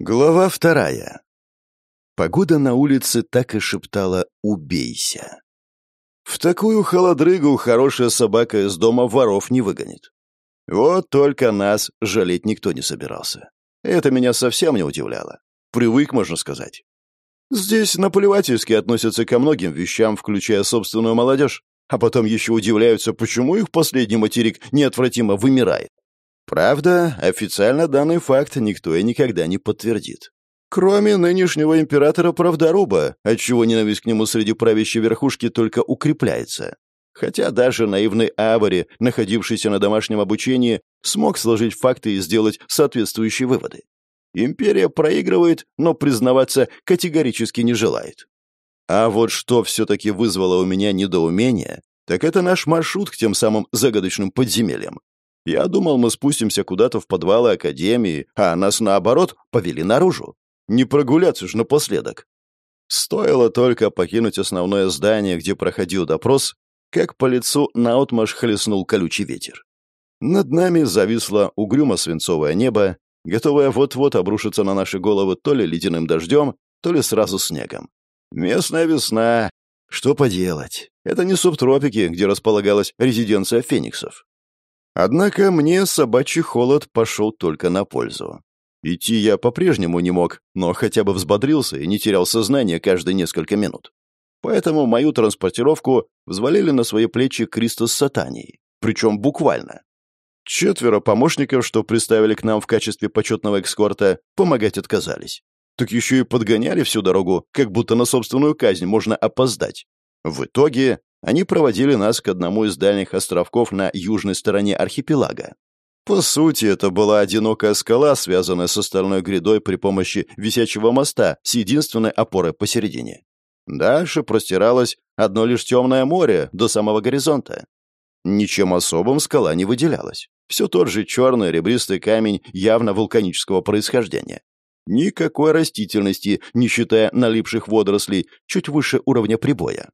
Глава вторая. Погода на улице так и шептала «убейся». В такую холодрыгу хорошая собака из дома воров не выгонит. Вот только нас жалеть никто не собирался. Это меня совсем не удивляло. Привык, можно сказать. Здесь наплевательски относятся ко многим вещам, включая собственную молодежь, а потом еще удивляются, почему их последний материк неотвратимо вымирает. Правда, официально данный факт никто и никогда не подтвердит. Кроме нынешнего императора Правдоруба, отчего ненависть к нему среди правящей верхушки только укрепляется. Хотя даже наивный Авари, находившийся на домашнем обучении, смог сложить факты и сделать соответствующие выводы. Империя проигрывает, но признаваться категорически не желает. А вот что все-таки вызвало у меня недоумение, так это наш маршрут к тем самым загадочным подземельям, я думал, мы спустимся куда-то в подвалы Академии, а нас, наоборот, повели наружу. Не прогуляться ж напоследок. Стоило только покинуть основное здание, где проходил допрос, как по лицу наотмашь хлестнул колючий ветер. Над нами зависло угрюмо-свинцовое небо, готовое вот-вот обрушиться на наши головы то ли ледяным дождем, то ли сразу снегом. Местная весна. Что поделать? Это не субтропики, где располагалась резиденция фениксов. Однако мне собачий холод пошел только на пользу. Идти я по-прежнему не мог, но хотя бы взбодрился и не терял сознание каждые несколько минут. Поэтому мою транспортировку взвалили на свои плечи Кристос с Сатанией. Причем буквально. Четверо помощников, что приставили к нам в качестве почетного экскорта, помогать отказались. Так еще и подгоняли всю дорогу, как будто на собственную казнь можно опоздать. В итоге они проводили нас к одному из дальних островков на южной стороне архипелага. По сути, это была одинокая скала, связанная с остальной грядой при помощи висячего моста с единственной опорой посередине. Дальше простиралось одно лишь темное море до самого горизонта. Ничем особым скала не выделялась. Все тот же черный ребристый камень явно вулканического происхождения. Никакой растительности, не считая налипших водорослей, чуть выше уровня прибоя.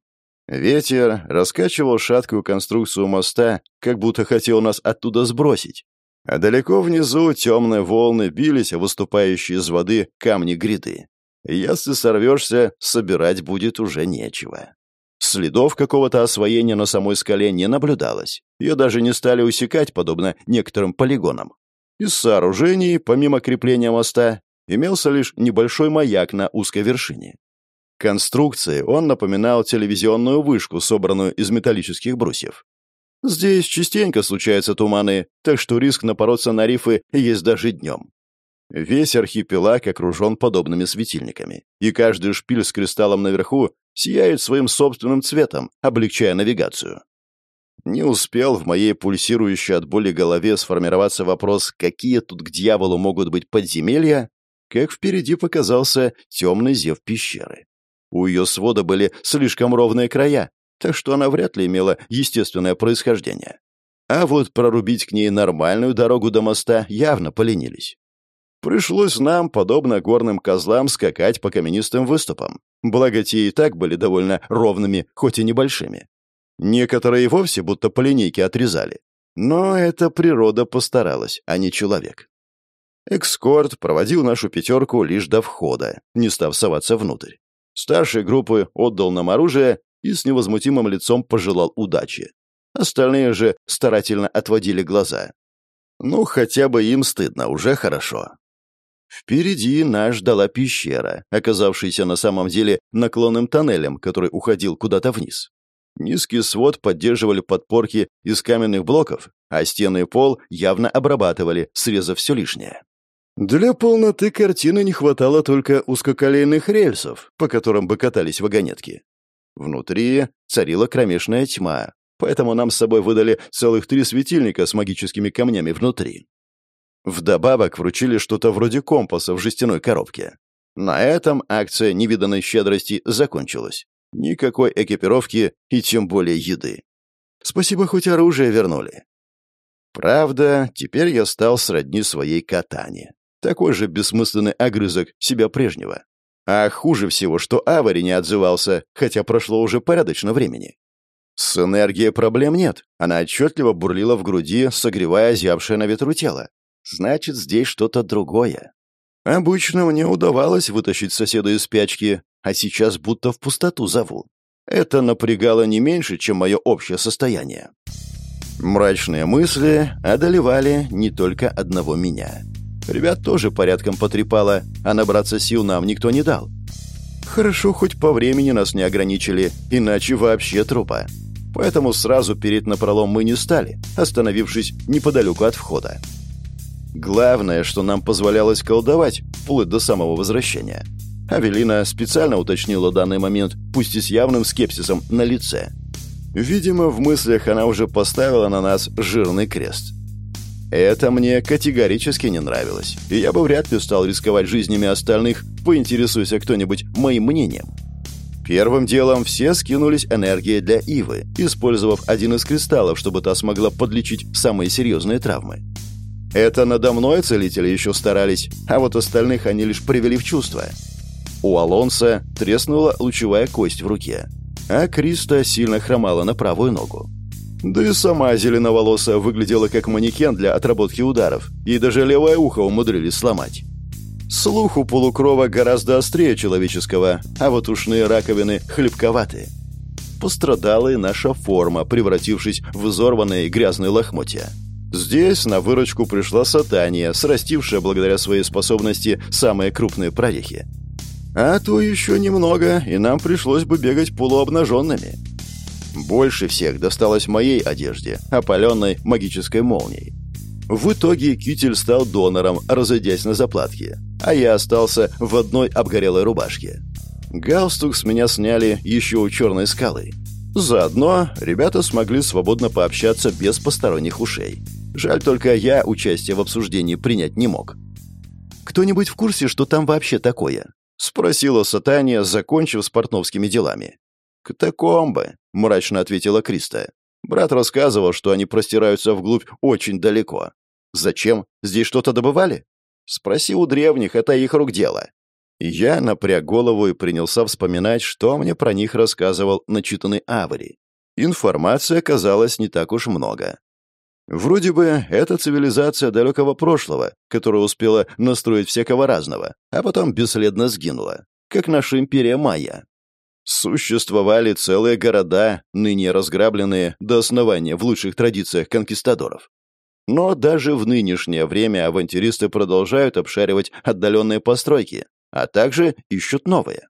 Ветер раскачивал шаткую конструкцию моста, как будто хотел нас оттуда сбросить. А далеко внизу темные волны бились выступающие из воды камни гряды. Если сорвешься, собирать будет уже нечего. Следов какого-то освоения на самой скале не наблюдалось. Ее даже не стали усекать, подобно некоторым полигонам. Из сооружений, помимо крепления моста, имелся лишь небольшой маяк на узкой вершине. Конструкции он напоминал телевизионную вышку, собранную из металлических брусьев. Здесь частенько случаются туманы, так что риск напороться на рифы есть даже днем. Весь архипелаг окружен подобными светильниками, и каждый шпиль с кристаллом наверху сияет своим собственным цветом, облегчая навигацию. Не успел в моей пульсирующей от боли голове сформироваться вопрос, какие тут к дьяволу могут быть подземелья, как впереди показался темный зев пещеры. У ее свода были слишком ровные края, так что она вряд ли имела естественное происхождение. А вот прорубить к ней нормальную дорогу до моста явно поленились. Пришлось нам, подобно горным козлам, скакать по каменистым выступам. Благо, те и так были довольно ровными, хоть и небольшими. Некоторые и вовсе будто по линейке отрезали. Но это природа постаралась, а не человек. Экскорт проводил нашу пятерку лишь до входа, не став соваться внутрь. Старший группы отдал нам оружие и с невозмутимым лицом пожелал удачи. Остальные же старательно отводили глаза. Ну, хотя бы им стыдно, уже хорошо. Впереди нас ждала пещера, оказавшаяся на самом деле наклонным тоннелем, который уходил куда-то вниз. Низкий свод поддерживали подпорки из каменных блоков, а стены и пол явно обрабатывали, срезав все лишнее. Для полноты картины не хватало только узкоколейных рельсов, по которым бы катались вагонетки. Внутри царила кромешная тьма, поэтому нам с собой выдали целых три светильника с магическими камнями внутри. Вдобавок вручили что-то вроде компаса в жестяной коробке. На этом акция невиданной щедрости закончилась. Никакой экипировки и тем более еды. Спасибо, хоть оружие вернули. Правда, теперь я стал сродни своей катане. Такой же бессмысленный огрызок себя прежнего. А хуже всего, что Авари не отзывался, хотя прошло уже порядочно времени. С энергией проблем нет. Она отчетливо бурлила в груди, согревая зябшее на ветру тело. Значит, здесь что-то другое. Обычно мне удавалось вытащить соседа из спячки, а сейчас будто в пустоту зову. Это напрягало не меньше, чем мое общее состояние. Мрачные мысли одолевали не только одного меня. Ребят тоже порядком потрепало, а набраться сил нам никто не дал. Хорошо, хоть по времени нас не ограничили, иначе вообще трупа. Поэтому сразу перед напролом мы не стали, остановившись неподалеку от входа. Главное, что нам позволялось колдовать, вплоть до самого возвращения. Авелина специально уточнила данный момент, пусть и с явным скепсисом на лице. Видимо, в мыслях она уже поставила на нас жирный крест. Это мне категорически не нравилось, и я бы вряд ли стал рисковать жизнями остальных, поинтересуйся кто-нибудь моим мнением. Первым делом все скинулись энергией для Ивы, использовав один из кристаллов, чтобы та смогла подлечить самые серьезные травмы. Это надо мной целители еще старались, а вот остальных они лишь привели в чувство. У Алонса треснула лучевая кость в руке, а Криста сильно хромала на правую ногу. Да и сама зеленоволосая выглядела как манекен для отработки ударов, и даже левое ухо умудрились сломать. Слух у полукрова гораздо острее человеческого, а вот ушные раковины хлебковатые. Пострадала и наша форма, превратившись в изорванные грязные лохмотья. Здесь на выручку пришла сатания, срастившая благодаря своей способности самые крупные прорехи. А то еще немного, и нам пришлось бы бегать полуобнаженными. Больше всех досталось моей одежде, опаленной магической молнией. В итоге китель стал донором, разойдясь на заплатки, а я остался в одной обгорелой рубашке. Галстук с меня сняли еще у черной скалы. Заодно ребята смогли свободно пообщаться без посторонних ушей. Жаль только я участие в обсуждении принять не мог. «Кто-нибудь в курсе, что там вообще такое?» — спросила Сатания, закончив с портновскими делами. «Катакомбы», — мрачно ответила Криста. «Брат рассказывал, что они простираются вглубь очень далеко. Зачем? Здесь что-то добывали?» «Спроси у древних, это их рук дело». Я напряг голову и принялся вспоминать, что мне про них рассказывал начитанный Авари. Информации оказалось не так уж много. Вроде бы это цивилизация далекого прошлого, которая успела настроить всякого разного, а потом бесследно сгинула, как наша империя Майя. Существовали целые города, ныне разграбленные до основания в лучших традициях конкистадоров. Но даже в нынешнее время авантюристы продолжают обшаривать отдаленные постройки, а также ищут новые.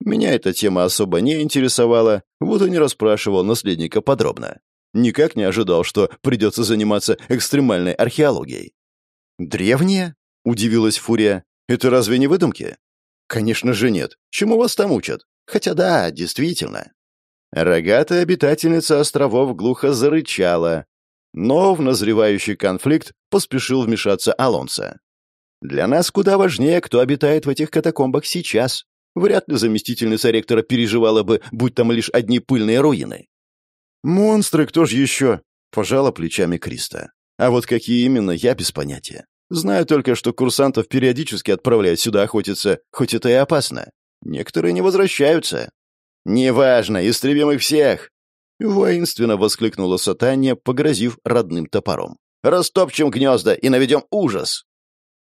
Меня эта тема особо не интересовала, вот и не расспрашивал наследника подробно. Никак не ожидал, что придется заниматься экстремальной археологией. «Древние?» — удивилась Фурия. «Это разве не выдумки?» «Конечно же нет. Чему вас там учат?» Хотя да, действительно. Рогатая обитательница островов глухо зарычала, но в назревающий конфликт поспешил вмешаться Алонсо. «Для нас куда важнее, кто обитает в этих катакомбах сейчас. Вряд ли заместительница ректора переживала бы, будь там лишь одни пыльные руины». «Монстры, кто же еще?» — пожала плечами Криста. «А вот какие именно, я без понятия. Знаю только, что курсантов периодически отправляют сюда охотиться, хоть это и опасно. Некоторые не возвращаются. «Неважно, истребим их всех!» Воинственно воскликнула Сатания, погрозив родным топором. «Растопчем гнезда и наведем ужас!»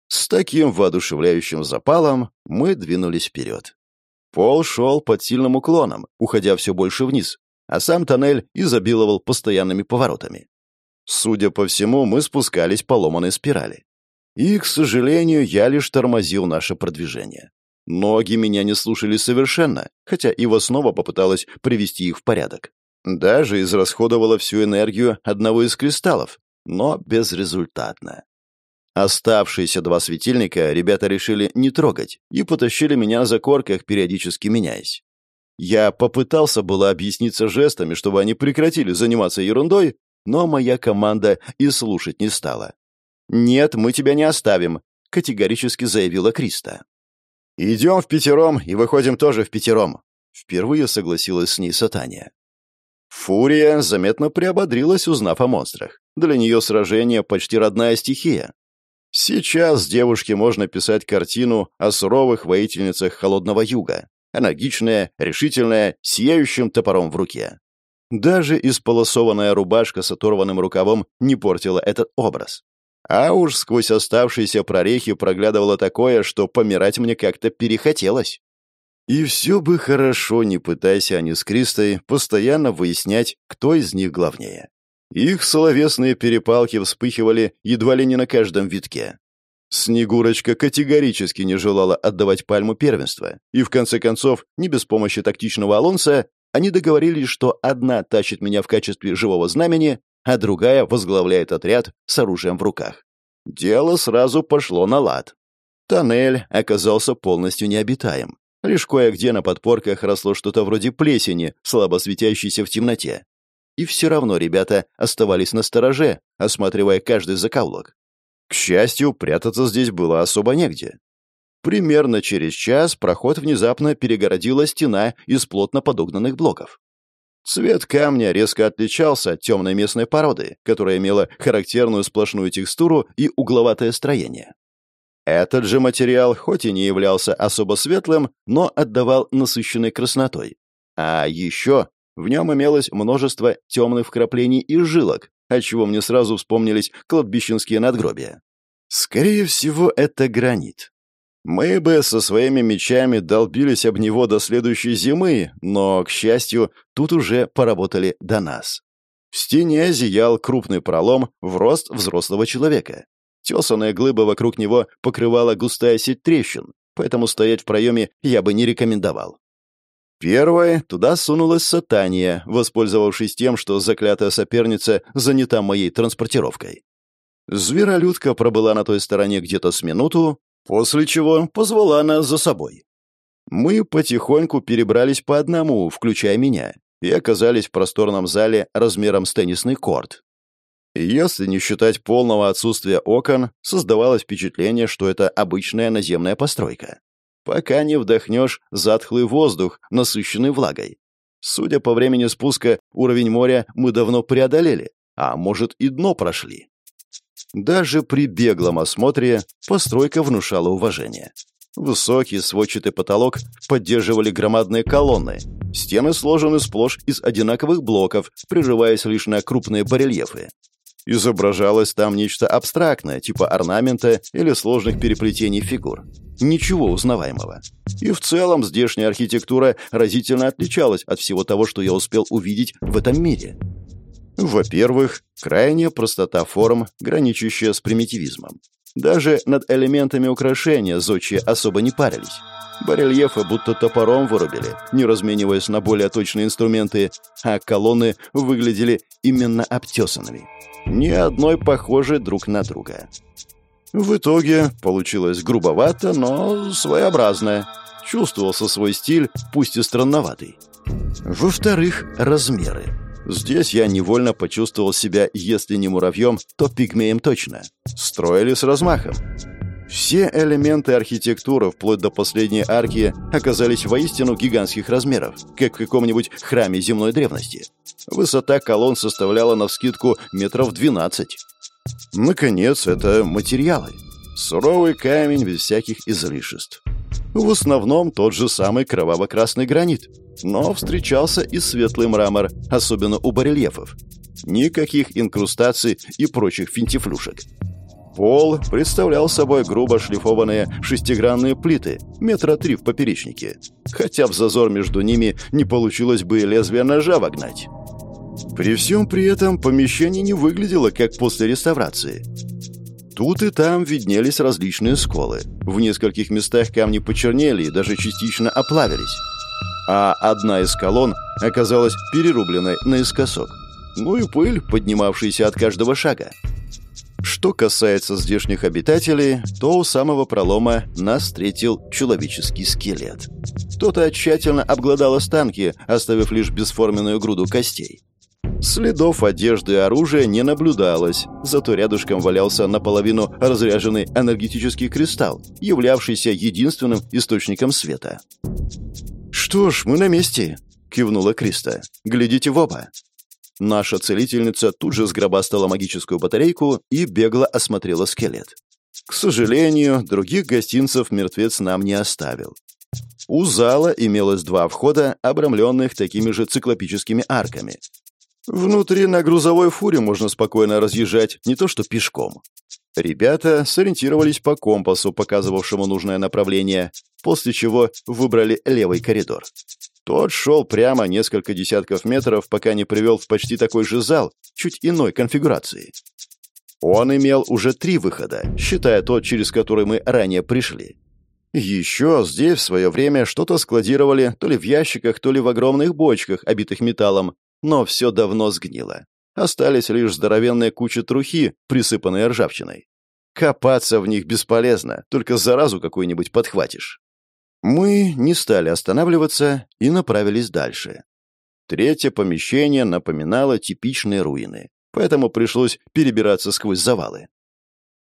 С таким воодушевляющим запалом мы двинулись вперед. Пол шел под сильным уклоном, уходя все больше вниз, а сам тоннель изобиловал постоянными поворотами. Судя по всему, мы спускались по ломаной спирали. И, к сожалению, я лишь тормозил наше продвижение. Ноги меня не слушали совершенно, хотя Ива снова попыталась привести их в порядок. Даже израсходовала всю энергию одного из кристаллов, но безрезультатно. Оставшиеся два светильника ребята решили не трогать и потащили меня за корках, периодически меняясь. Я попытался было объясниться жестами, чтобы они прекратили заниматься ерундой, но моя команда и слушать не стала. «Нет, мы тебя не оставим», — категорически заявила Криста. «Идем в пятером и выходим тоже в пятером», — впервые согласилась с ней Сатания. Фурия заметно приободрилась, узнав о монстрах. Для нее сражение почти родная стихия. Сейчас девушке можно писать картину о суровых воительницах холодного юга. Энергичная, решительная, сияющим топором в руке. Даже исполосованная рубашка с оторванным рукавом не портила этот образ. А уж сквозь оставшиеся прорехи проглядывало такое, что помирать мне как-то перехотелось. И все бы хорошо, не пытаясь они с Кристой постоянно выяснять, кто из них главнее. Их словесные перепалки вспыхивали едва ли не на каждом витке. Снегурочка категорически не желала отдавать пальму первенства, и в конце концов, не без помощи тактичного Алонса, они договорились, что одна тащит меня в качестве живого знамени, а другая возглавляет отряд с оружием в руках. Дело сразу пошло на лад. Тоннель оказался полностью необитаем. Лишь кое-где на подпорках росло что-то вроде плесени, слабо светящейся в темноте. И все равно ребята оставались на стороже, осматривая каждый закоулок. К счастью, прятаться здесь было особо негде. Примерно через час проход внезапно перегородила стена из плотно подогнанных блоков. Цвет камня резко отличался от темной местной породы, которая имела характерную сплошную текстуру и угловатое строение. Этот же материал, хоть и не являлся особо светлым, но отдавал насыщенной краснотой. А еще в нем имелось множество темных вкраплений и жилок, отчего мне сразу вспомнились кладбищенские надгробия. Скорее всего, это гранит. Мы бы со своими мечами долбились об него до следующей зимы, но, к счастью, тут уже поработали до нас. В стене зиял крупный пролом в рост взрослого человека. Тесанная глыба вокруг него покрывала густая сеть трещин, поэтому стоять в проеме я бы не рекомендовал. Первой туда сунулась Сатания, воспользовавшись тем, что заклятая соперница занята моей транспортировкой. Зверолюдка пробыла на той стороне где-то с минуту, после чего позвала нас за собой. Мы потихоньку перебрались по одному, включая меня, и оказались в просторном зале размером с теннисный корт. Если не считать полного отсутствия окон, создавалось впечатление, что это обычная наземная постройка. Пока не вдохнешь затхлый воздух, насыщенный влагой. Судя по времени спуска, уровень моря мы давно преодолели, а может и дно прошли. Даже при беглом осмотре постройка внушала уважение. Высокий сводчатый потолок поддерживали громадные колонны. Стены сложены сплошь из одинаковых блоков, приживаясь лишь на крупные барельефы. Изображалось там нечто абстрактное, типа орнамента или сложных переплетений фигур. Ничего узнаваемого. И в целом здешняя архитектура разительно отличалась от всего того, что я успел увидеть в этом мире. Во-первых, крайняя простота форм, граничащая с примитивизмом. Даже над элементами украшения зодчие особо не парились. Барельефы будто топором вырубили, не размениваясь на более точные инструменты, а колонны выглядели именно обтесанными. Ни одной похожей друг на друга. В итоге получилось грубовато, но своеобразное. Чувствовался свой стиль, пусть и странноватый. Во-вторых, размеры. Здесь я невольно почувствовал себя, если не муравьем, то пигмеем точно. Строили с размахом. Все элементы архитектуры, вплоть до последней арки, оказались воистину гигантских размеров, как в каком-нибудь храме земной древности. Высота колонн составляла навскидку метров 12. Наконец, это материалы. Суровый камень без всяких излишеств. В основном тот же самый кроваво-красный гранит. Но встречался и светлый мрамор, особенно у барельефов. Никаких инкрустаций и прочих финтифлюшек. Пол представлял собой грубо шлифованные шестигранные плиты, метра три в поперечнике. Хотя в зазор между ними не получилось бы лезвие ножа вогнать. При всем при этом помещение не выглядело, как после реставрации. Тут и там виднелись различные сколы. В нескольких местах камни почернели и даже частично оплавились. А одна из колонн оказалась перерубленной наискосок. Ну и пыль, поднимавшаяся от каждого шага. Что касается здешних обитателей, то у самого пролома нас встретил человеческий скелет. Кто-то тщательно обглодал останки, оставив лишь бесформенную груду костей. Следов одежды и оружия не наблюдалось, зато рядышком валялся наполовину разряженный энергетический кристалл, являвшийся единственным источником света. «Что ж, мы на месте», — кивнула Криста. «Глядите в оба». Наша целительница тут же сгробастала магическую батарейку и бегло осмотрела скелет. К сожалению, других гостинцев мертвец нам не оставил. У зала имелось два входа, обрамленных такими же циклопическими арками, Внутри на грузовой фуре можно спокойно разъезжать, не то что пешком. Ребята сориентировались по компасу, показывавшему нужное направление, после чего выбрали левый коридор. Тот шел прямо несколько десятков метров, пока не привел в почти такой же зал, чуть иной конфигурации. Он имел уже три выхода, считая тот, через который мы ранее пришли. Еще здесь в свое время что-то складировали то ли в ящиках, то ли в огромных бочках, обитых металлом, но все давно сгнило. Остались лишь здоровенные кучи трухи, присыпанные ржавчиной. Копаться в них бесполезно, только заразу какую-нибудь подхватишь. Мы не стали останавливаться и направились дальше. Третье помещение напоминало типичные руины, поэтому пришлось перебираться сквозь завалы.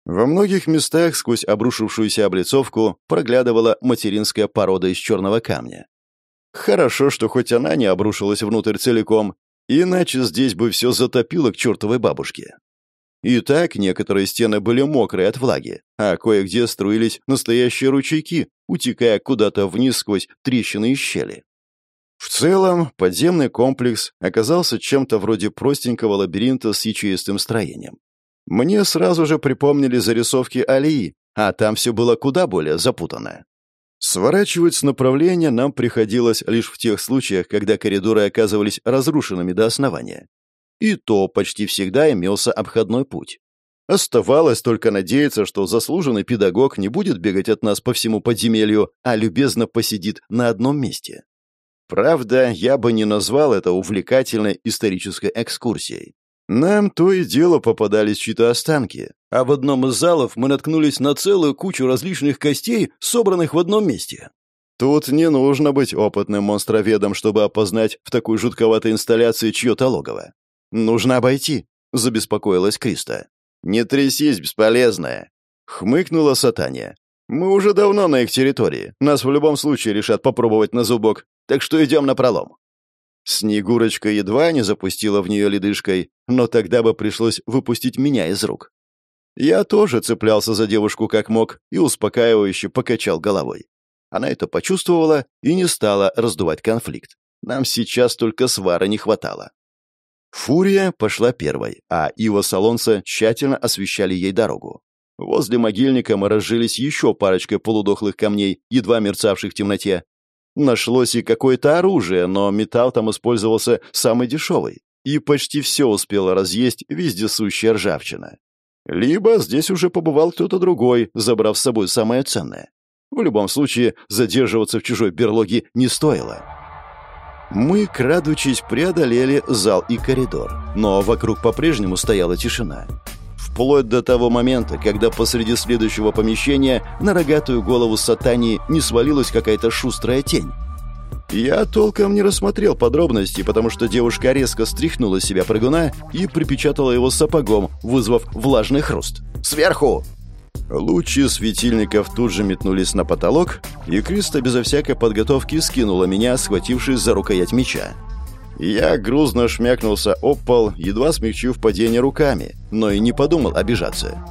Во многих местах сквозь обрушившуюся облицовку проглядывала материнская порода из черного камня. Хорошо, что хоть она не обрушилась внутрь целиком, иначе здесь бы все затопило к чертовой бабушке. И так некоторые стены были мокрые от влаги, а кое-где струились настоящие ручейки, утекая куда-то вниз сквозь трещины и щели. В целом, подземный комплекс оказался чем-то вроде простенького лабиринта с ячеистым строением. Мне сразу же припомнили зарисовки Алии, а там все было куда более запутанно. Сворачивать с направления нам приходилось лишь в тех случаях, когда коридоры оказывались разрушенными до основания. И то почти всегда имелся обходной путь. Оставалось только надеяться, что заслуженный педагог не будет бегать от нас по всему подземелью, а любезно посидит на одном месте. Правда, я бы не назвал это увлекательной исторической экскурсией. Нам то и дело попадались чьи-то останки, а в одном из залов мы наткнулись на целую кучу различных костей, собранных в одном месте. Тут не нужно быть опытным монстроведом, чтобы опознать в такой жутковатой инсталляции чье-то логово. «Нужно обойти», — забеспокоилась Криста. «Не трясись, бесполезная», — хмыкнула Сатания. «Мы уже давно на их территории. Нас в любом случае решат попробовать на зубок, так что идем на пролом». Снегурочка едва не запустила в нее ледышкой, но тогда бы пришлось выпустить меня из рук. Я тоже цеплялся за девушку как мог и успокаивающе покачал головой. Она это почувствовала и не стала раздувать конфликт. Нам сейчас только свара не хватало. Фурия пошла первой, а Ива Солонца тщательно освещали ей дорогу. Возле могильника мы разжились еще парочкой полудохлых камней, едва мерцавших в темноте, Нашлось и какое-то оружие, но металл там использовался самый дешевый. И почти все успела разъесть вездесущая ржавчина. Либо здесь уже побывал кто-то другой, забрав с собой самое ценное. В любом случае, задерживаться в чужой берлоге не стоило. Мы, крадучись, преодолели зал и коридор, но вокруг по-прежнему стояла тишина. Вплоть до того момента, когда посреди следующего помещения на рогатую голову сатани не свалилась какая-то шустрая тень. Я толком не рассмотрел подробности, потому что девушка резко стряхнула себя прыгуна и припечатала его сапогом, вызвав влажный хруст. «Сверху!» Лучи светильников тут же метнулись на потолок, и Криста безо всякой подготовки скинула меня, схватившись за рукоять меча. Я грузно шмякнулся об пол, едва смягчив падение руками, но и не подумал обижаться.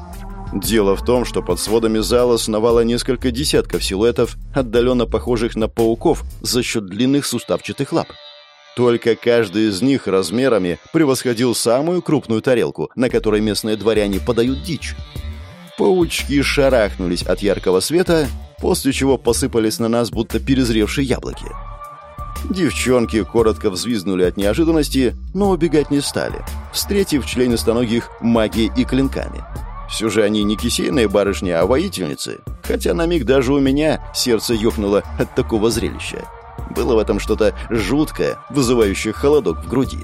Дело в том, что под сводами зала сновало несколько десятков силуэтов, отдаленно похожих на пауков за счет длинных суставчатых лап. Только каждый из них размерами превосходил самую крупную тарелку, на которой местные дворяне подают дичь. Паучки шарахнулись от яркого света, после чего посыпались на нас, будто перезревшие яблоки. Девчонки коротко взвизгнули от неожиданности, но убегать не стали, встретив членистоногих магией и клинками. Все же они не кисейные барышни, а воительницы, хотя на миг даже у меня сердце ёкнуло от такого зрелища. Было в этом что-то жуткое, вызывающее холодок в груди.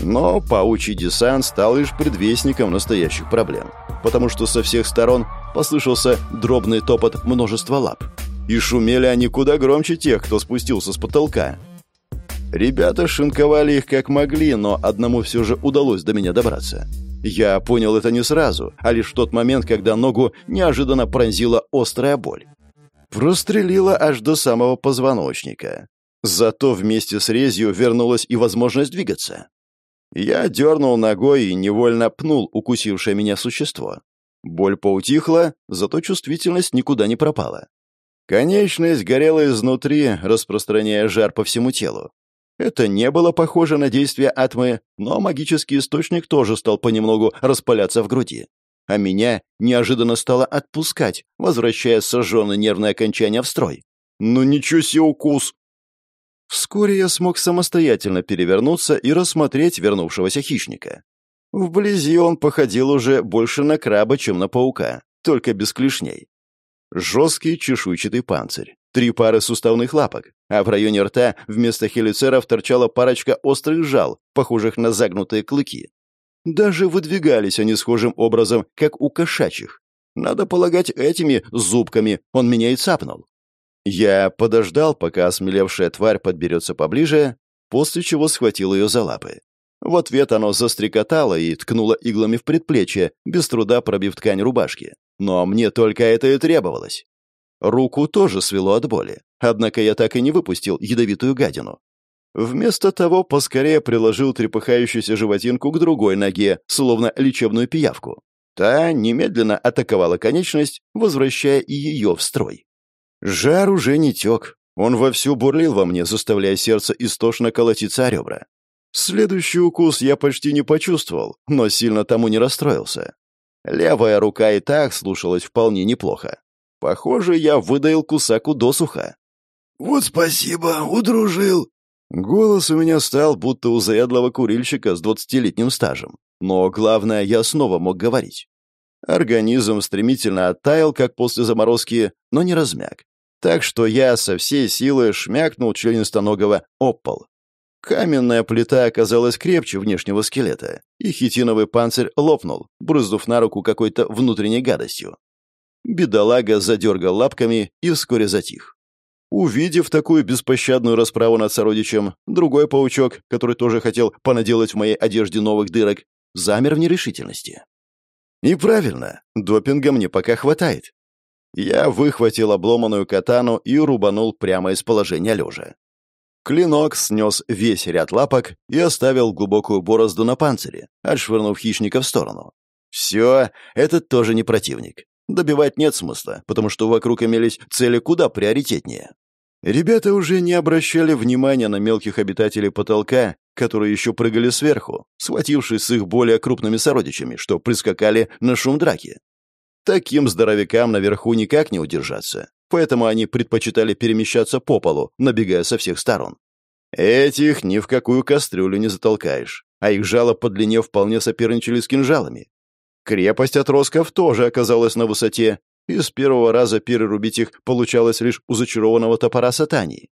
Но паучий десант стал лишь предвестником настоящих проблем, потому что со всех сторон послышался дробный топот множества лап — и шумели они куда громче тех, кто спустился с потолка. Ребята шинковали их как могли, но одному все же удалось до меня добраться. Я понял это не сразу, а лишь в тот момент, когда ногу неожиданно пронзила острая боль. Прострелила аж до самого позвоночника. Зато вместе с резью вернулась и возможность двигаться. Я дернул ногой и невольно пнул укусившее меня существо. Боль поутихла, зато чувствительность никуда не пропала. Конечность горела изнутри, распространяя жар по всему телу. Это не было похоже на действие атмы, но магический источник тоже стал понемногу распаляться в груди. а меня неожиданно стало отпускать, возвращая сожженное нервное окончание в строй. «Ну ничего себе укус!» Вскоре я смог самостоятельно перевернуться и рассмотреть вернувшегося хищника. Вблизи он походил уже больше на краба, чем на паука, только без клешней. Жесткий чешуйчатый панцирь, три пары суставных лапок, а в районе рта вместо хелицеров торчала парочка острых жал, похожих на загнутые клыки. Даже выдвигались они схожим образом, как у кошачьих. Надо полагать, этими зубками он меня и цапнул. Я подождал, пока осмелевшая тварь подберется поближе, после чего схватил ее за лапы. В ответ оно застрекотало и ткнуло иглами в предплечье, без труда пробив ткань рубашки. Но мне только это и требовалось. Руку тоже свело от боли, однако я так и не выпустил ядовитую гадину. Вместо того поскорее приложил трепыхающуюся животинку к другой ноге, словно лечебную пиявку. Та немедленно атаковала конечность, возвращая ее в строй. Жар уже не тек. Он вовсю бурлил во мне, заставляя сердце истошно колотиться о ребра. Следующий укус я почти не почувствовал, но сильно тому не расстроился. Левая рука и так слушалась вполне неплохо. Похоже, я выдаил кусаку досуха. «Вот спасибо, удружил!» Голос у меня стал, будто у заядлого курильщика с двадцатилетним стажем. Но главное, я снова мог говорить. Организм стремительно оттаял, как после заморозки, но не размяк. Так что я со всей силы шмякнул членистоногого об пол. Каменная плита оказалась крепче внешнего скелета, и хитиновый панцирь лопнул, брызнув на руку какой-то внутренней гадостью. Бедолага задергал лапками и вскоре затих. Увидев такую беспощадную расправу над сородичем, другой паучок, который тоже хотел понаделать в моей одежде новых дырок, замер в нерешительности. И правильно, допинга мне пока хватает. Я выхватил обломанную катану и рубанул прямо из положения лежа. Клинок снес весь ряд лапок и оставил глубокую борозду на панцире, отшвырнув хищника в сторону. Все, этот тоже не противник. Добивать нет смысла, потому что вокруг имелись цели куда приоритетнее. Ребята уже не обращали внимания на мелких обитателей потолка, которые еще прыгали сверху, схватившись с их более крупными сородичами, что прискакали на шум драки. Таким здоровякам наверху никак не удержаться, поэтому они предпочитали перемещаться по полу, набегая со всех сторон. Этих ни в какую кастрюлю не затолкаешь, а их жало по длине вполне соперничали с кинжалами. Крепость отростков тоже оказалась на высоте, и с первого раза перерубить их получалось лишь у зачарованного топора сатании.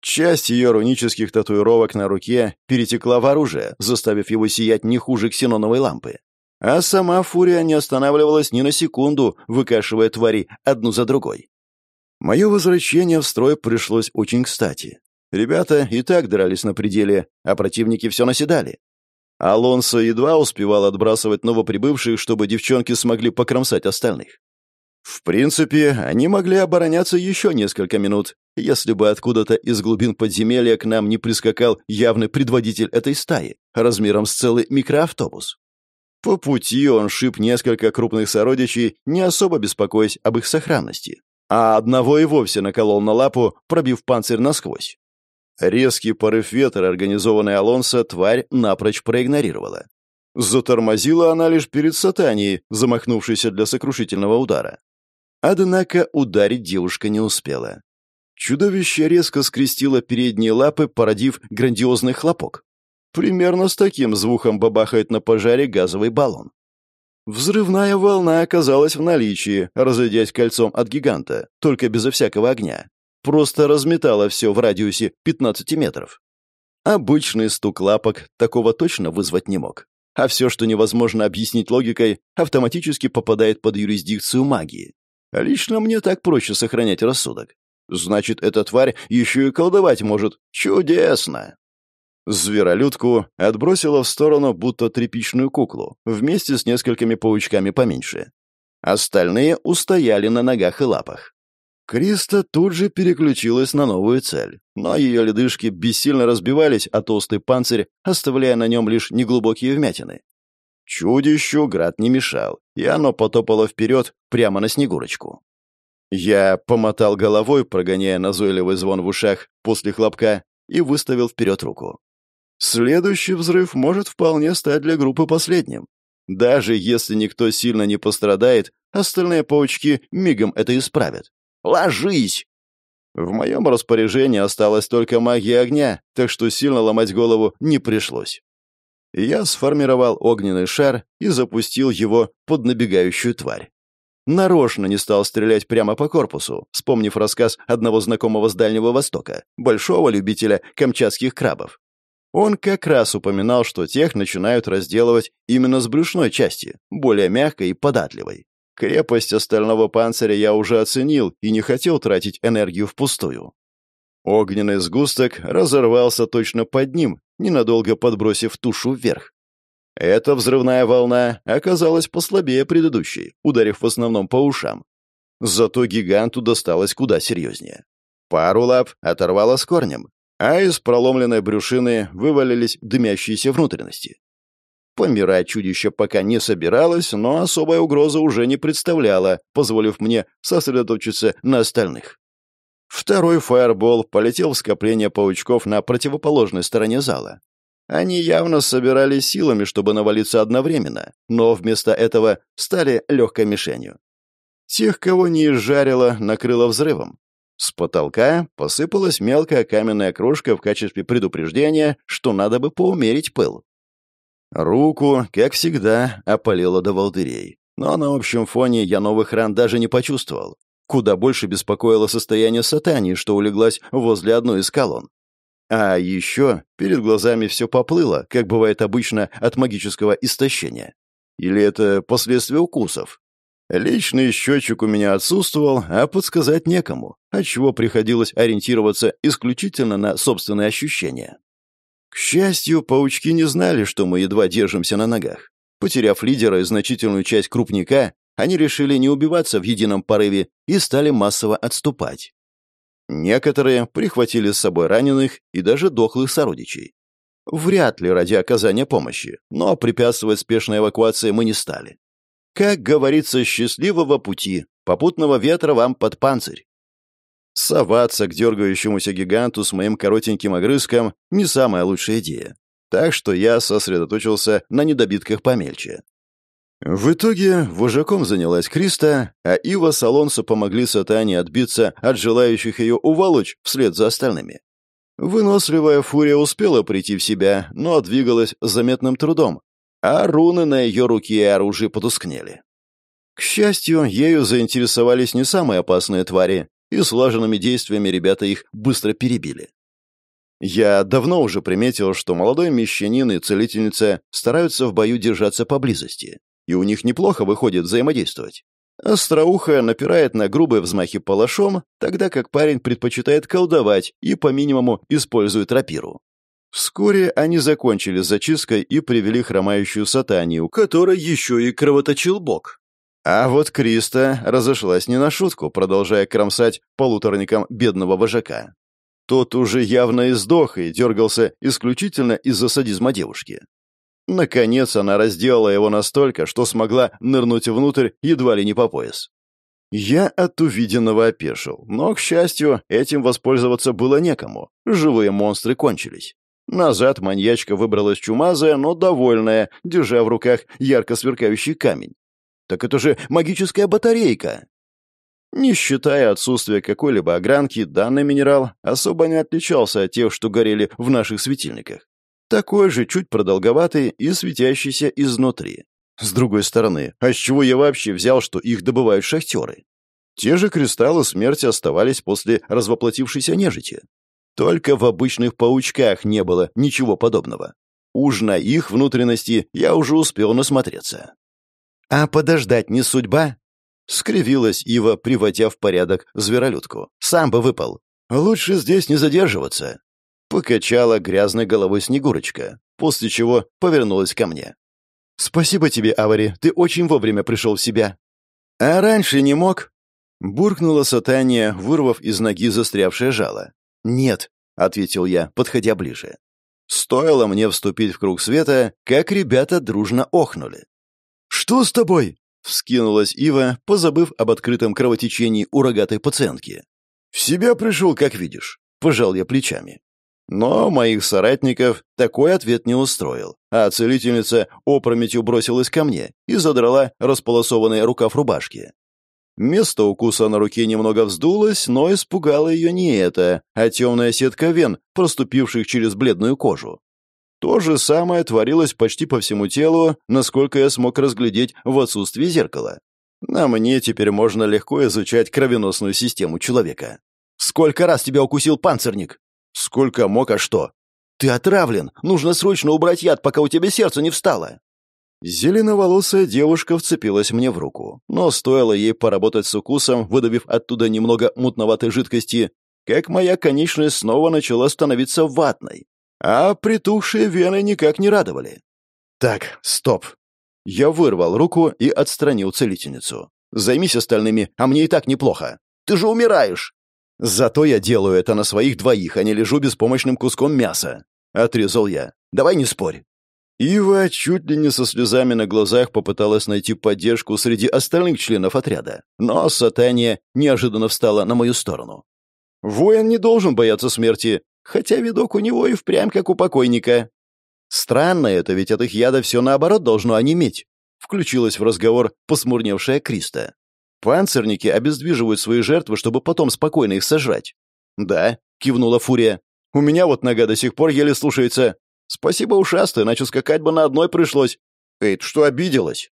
Часть ее рунических татуировок на руке перетекла в оружие, заставив его сиять не хуже ксеноновой лампы. А сама фурия не останавливалась ни на секунду, выкашивая твари одну за другой. Мое возвращение в строй пришлось очень кстати. Ребята и так дрались на пределе, а противники все наседали. Алонсо едва успевал отбрасывать новоприбывших, чтобы девчонки смогли покромсать остальных. В принципе, они могли обороняться еще несколько минут, если бы откуда-то из глубин подземелья к нам не прискакал явный предводитель этой стаи, размером с целый микроавтобус. По пути он шип несколько крупных сородичей, не особо беспокоясь об их сохранности, а одного и вовсе наколол на лапу, пробив панцирь насквозь. Резкий порыв ветра, организованный Алонсо, тварь напрочь проигнорировала. Затормозила она лишь перед сатанией, замахнувшейся для сокрушительного удара. Однако ударить девушка не успела. Чудовище резко скрестило передние лапы, породив грандиозный хлопок. Примерно с таким звуком бабахает на пожаре газовый баллон. Взрывная волна оказалась в наличии, разойдясь кольцом от гиганта, только безо всякого огня просто разметала все в радиусе 15 метров. Обычный стук лапок такого точно вызвать не мог. А все, что невозможно объяснить логикой, автоматически попадает под юрисдикцию магии. Лично мне так проще сохранять рассудок. Значит, эта тварь еще и колдовать может. Чудесно! Зверолюдку отбросила в сторону будто тряпичную куклу, вместе с несколькими паучками поменьше. Остальные устояли на ногах и лапах. Криста тут же переключилась на новую цель, но ее ледышки бессильно разбивались о толстый панцирь, оставляя на нем лишь неглубокие вмятины. Чудищу град не мешал, и оно потопало вперед прямо на Снегурочку. Я помотал головой, прогоняя назойливый звон в ушах после хлопка, и выставил вперед руку. Следующий взрыв может вполне стать для группы последним. Даже если никто сильно не пострадает, остальные паучки мигом это исправят. «Ложись!» В моем распоряжении осталась только магия огня, так что сильно ломать голову не пришлось. Я сформировал огненный шар и запустил его под набегающую тварь. Нарочно не стал стрелять прямо по корпусу, вспомнив рассказ одного знакомого с Дальнего Востока, большого любителя камчатских крабов. Он как раз упоминал, что тех начинают разделывать именно с брюшной части, более мягкой и податливой. Крепость остального панциря я уже оценил и не хотел тратить энергию впустую. Огненный сгусток разорвался точно под ним, ненадолго подбросив тушу вверх. Эта взрывная волна оказалась послабее предыдущей, ударив в основном по ушам. Зато гиганту досталось куда серьезнее. Пару лап оторвало с корнем, а из проломленной брюшины вывалились дымящиеся внутренности. Помирать чудище пока не собиралось, но особая угроза уже не представляла, позволив мне сосредоточиться на остальных. Второй фаербол полетел в скопление паучков на противоположной стороне зала. Они явно собирались силами, чтобы навалиться одновременно, но вместо этого стали легкой мишенью. Тех, кого не изжарило, накрыло взрывом. С потолка посыпалась мелкая каменная крошка в качестве предупреждения, что надо бы поумерить пыл. Руку, как всегда, опалило до волдырей. Но на общем фоне я новых ран даже не почувствовал. Куда больше беспокоило состояние сатани, что улеглась возле одной из колонн. А еще перед глазами все поплыло, как бывает обычно от магического истощения. Или это последствия укусов? Личный счетчик у меня отсутствовал, а подсказать некому, отчего приходилось ориентироваться исключительно на собственные ощущения. К счастью, паучки не знали, что мы едва держимся на ногах. Потеряв лидера и значительную часть крупника, они решили не убиваться в едином порыве и стали массово отступать. Некоторые прихватили с собой раненых и даже дохлых сородичей. Вряд ли ради оказания помощи, но препятствовать спешной эвакуации мы не стали. Как говорится, счастливого пути, попутного ветра вам под панцирь. Соваться к дергающемуся гиганту с моим коротеньким огрызком — не самая лучшая идея. Так что я сосредоточился на недобитках помельче. В итоге вожаком занялась Криста, а Ива с Алонсо помогли Сатане отбиться от желающих ее уволочь вслед за остальными. Выносливая фурия успела прийти в себя, но двигалась с заметным трудом, а руны на ее руке и оружии потускнели. К счастью, ею заинтересовались не самые опасные твари, и слаженными действиями ребята их быстро перебили. Я давно уже приметил, что молодой мещанин и целительница стараются в бою держаться поблизости, и у них неплохо выходит взаимодействовать. Остроухая напирает на грубые взмахи палашом, тогда как парень предпочитает колдовать и по минимуму использует рапиру. Вскоре они закончили с зачисткой и привели хромающую сатанию, которой еще и кровоточил бок. А вот Криста разошлась не на шутку, продолжая кромсать полуторником бедного вожака. Тот уже явно издох и дергался исключительно из-за садизма девушки. Наконец она разделала его настолько, что смогла нырнуть внутрь едва ли не по пояс. Я от увиденного опешил, но, к счастью, этим воспользоваться было некому. Живые монстры кончились. Назад маньячка выбралась чумазая, но довольная, держа в руках ярко сверкающий камень. Так это же магическая батарейка. Не считая отсутствия какой-либо огранки, данный минерал особо не отличался от тех, что горели в наших светильниках. Такой же, чуть продолговатый и светящийся изнутри. С другой стороны, а с чего я вообще взял, что их добывают шахтеры? Те же кристаллы смерти оставались после развоплотившейся нежити. Только в обычных паучках не было ничего подобного. Уж на их внутренности я уже успел насмотреться. «А подождать не судьба?» — скривилась Ива, приводя в порядок зверолюдку. «Сам бы выпал. Лучше здесь не задерживаться». Покачала грязной головой Снегурочка, после чего повернулась ко мне. «Спасибо тебе, Авари, ты очень вовремя пришел в себя». «А раньше не мог?» Буркнула Сатания, вырвав из ноги застрявшее жало. «Нет», — ответил я, подходя ближе. Стоило мне вступить в круг света, как ребята дружно охнули. «Что с тобой?» — вскинулась Ива, позабыв об открытом кровотечении у рогатой пациентки. «В себя пришел, как видишь», — пожал я плечами. Но моих соратников такой ответ не устроил, а целительница опрометью бросилась ко мне и задрала располосованный рукав рубашки. Место укуса на руке немного вздулось, но испугало ее не это, а темная сетка вен, проступивших через бледную кожу. То же самое творилось почти по всему телу, насколько я смог разглядеть в отсутствии зеркала. На мне теперь можно легко изучать кровеносную систему человека. «Сколько раз тебя укусил панцирник?» «Сколько мог, а что?» «Ты отравлен! Нужно срочно убрать яд, пока у тебя сердце не встало!» Зеленоволосая девушка вцепилась мне в руку, но стоило ей поработать с укусом, выдавив оттуда немного мутноватой жидкости, как моя конечность снова начала становиться ватной, а притухшие вены никак не радовали. «Так, стоп!» Я вырвал руку и отстранил целительницу. «Займись остальными, а мне и так неплохо. Ты же умираешь!» «Зато я делаю это на своих двоих, а не лежу беспомощным куском мяса», — отрезал я. «Давай не спорь». Ива чуть ли не со слезами на глазах попыталась найти поддержку среди остальных членов отряда, но Сатания неожиданно встала на мою сторону. Воин не должен бояться смерти, хотя видок у него и впрямь как у покойника. Странно это, ведь от их яда все наоборот должно онеметь. Включилась в разговор посмурневшая Криста. Панцирники обездвиживают свои жертвы, чтобы потом спокойно их сожрать. «Да», — кивнула Фурия. «У меня вот нога до сих пор еле слушается. Спасибо, ушастый, иначе скакать бы на одной пришлось. Эй, ты что, обиделась?»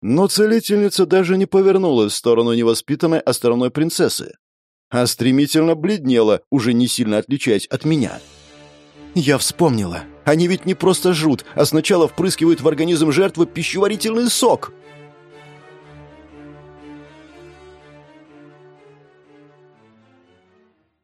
Но целительница даже не повернулась в сторону невоспитанной островной принцессы, а стремительно бледнела, уже не сильно отличаясь от меня. «Я вспомнила. Они ведь не просто жрут, а сначала впрыскивают в организм жертвы пищеварительный сок!»